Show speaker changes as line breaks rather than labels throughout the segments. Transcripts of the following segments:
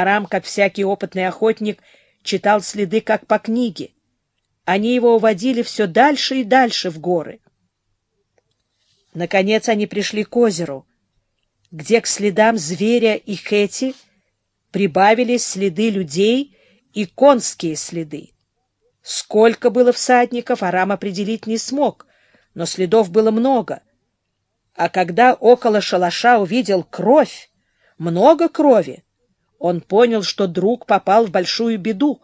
Арам, как всякий опытный охотник, читал следы как по книге. Они его уводили все дальше и дальше в горы. Наконец они пришли к озеру, где к следам зверя и Хэти прибавились следы людей и конские следы. Сколько было всадников, Арам определить не смог, но следов было много. А когда около шалаша увидел кровь, много крови, он понял, что друг попал в большую беду.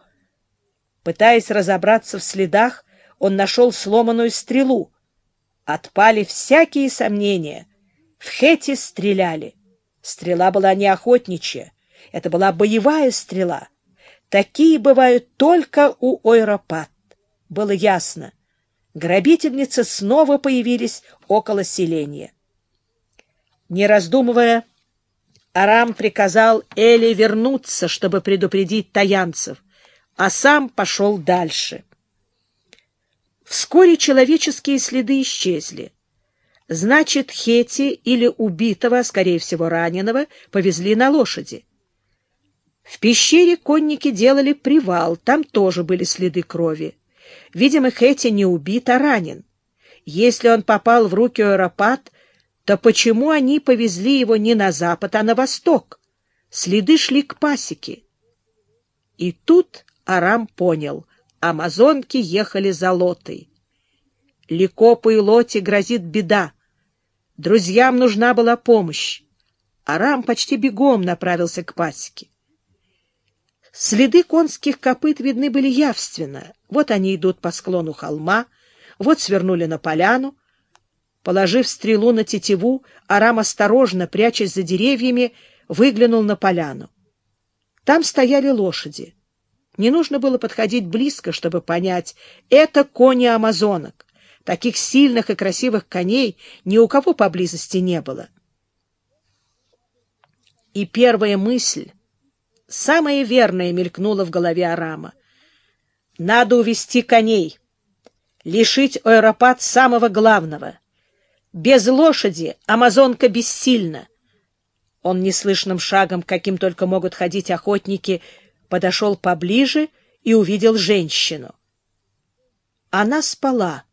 Пытаясь разобраться в следах, он нашел сломанную стрелу. Отпали всякие сомнения. В Хете стреляли. Стрела была не охотничья, это была боевая стрела. Такие бывают только у Ойропат. Было ясно. Грабительницы снова появились около селения. Не раздумывая, Арам приказал Эли вернуться, чтобы предупредить таянцев, а сам пошел дальше. Вскоре человеческие следы исчезли. Значит, Хети или убитого, скорее всего, раненого, повезли на лошади. В пещере конники делали привал, там тоже были следы крови. Видимо, Хети не убит, а ранен. Если он попал в руки Аэропат, то почему они повезли его не на запад, а на восток? Следы шли к пасеке. И тут Арам понял — амазонки ехали за Лотой. Ликопу и Лоте грозит беда. Друзьям нужна была помощь. Арам почти бегом направился к пасеке. Следы конских копыт видны были явственно. Вот они идут по склону холма, вот свернули на поляну, Положив стрелу на тетиву, Арам осторожно, прячась за деревьями, выглянул на поляну. Там стояли лошади. Не нужно было подходить близко, чтобы понять, это кони амазонок. Таких сильных и красивых коней ни у кого поблизости не было. И первая мысль, самая верная, мелькнула в голове Арама. Надо увести коней, лишить аэропат самого главного — без лошади амазонка бессильна. Он неслышным шагом, каким только могут ходить охотники, подошел поближе и увидел женщину. Она спала.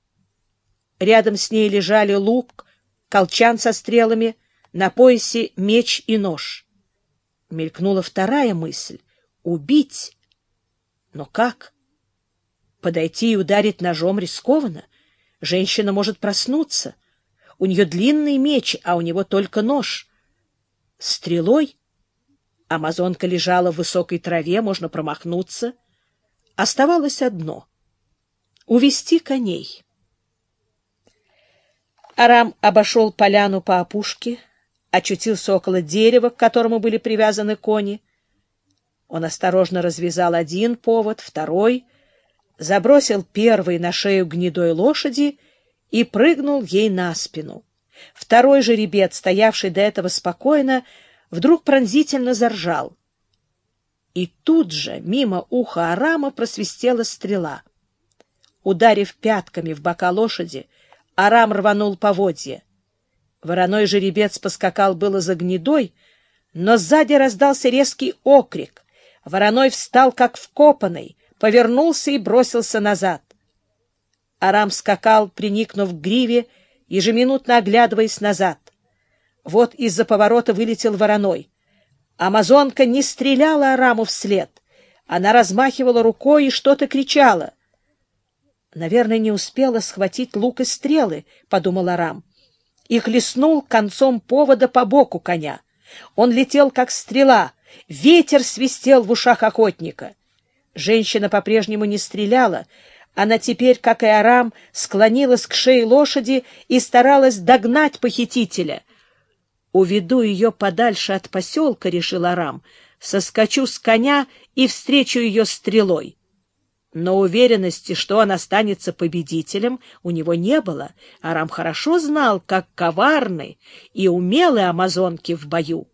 Рядом с ней лежали лук, колчан со стрелами, на поясе меч и нож. Мелькнула вторая мысль — убить. Но как? Подойти и ударить ножом рискованно. Женщина может проснуться. У нее длинный меч, а у него только нож. Стрелой? Амазонка лежала в высокой траве, можно промахнуться. Оставалось одно — увести коней. Арам обошел поляну по опушке, очутился около дерева, к которому были привязаны кони. Он осторожно развязал один повод, второй, забросил первый на шею гнедой лошади — и прыгнул ей на спину. Второй жеребец, стоявший до этого спокойно, вдруг пронзительно заржал. И тут же мимо уха Арама просвистела стрела. Ударив пятками в бока лошади, Арам рванул поводья. Вороной жеребец поскакал было за гнедой, но сзади раздался резкий окрик. Вороной встал, как вкопанный, повернулся и бросился назад. Арам скакал, приникнув к гриве, ежеминутно оглядываясь назад. Вот из-за поворота вылетел вороной. Амазонка не стреляла Араму вслед. Она размахивала рукой и что-то кричала. «Наверное, не успела схватить лук и стрелы», — подумал Арам. И хлестнул концом повода по боку коня. Он летел, как стрела. Ветер свистел в ушах охотника. Женщина по-прежнему не стреляла, она теперь, как и Арам, склонилась к шее лошади и старалась догнать похитителя. «Уведу ее подальше от поселка», — решил Арам, — «соскочу с коня и встречу ее стрелой». Но уверенности, что он останется победителем, у него не было. Арам хорошо знал, как коварны и умелы амазонки в бою.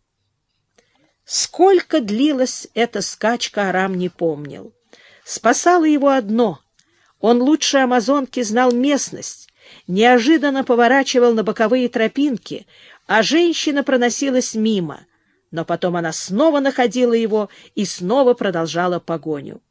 Сколько длилась эта скачка, Арам не помнил. Спасало его одно — он лучше амазонки знал местность, неожиданно поворачивал на боковые тропинки, а женщина проносилась мимо. но потом она снова находила его и снова продолжала погоню.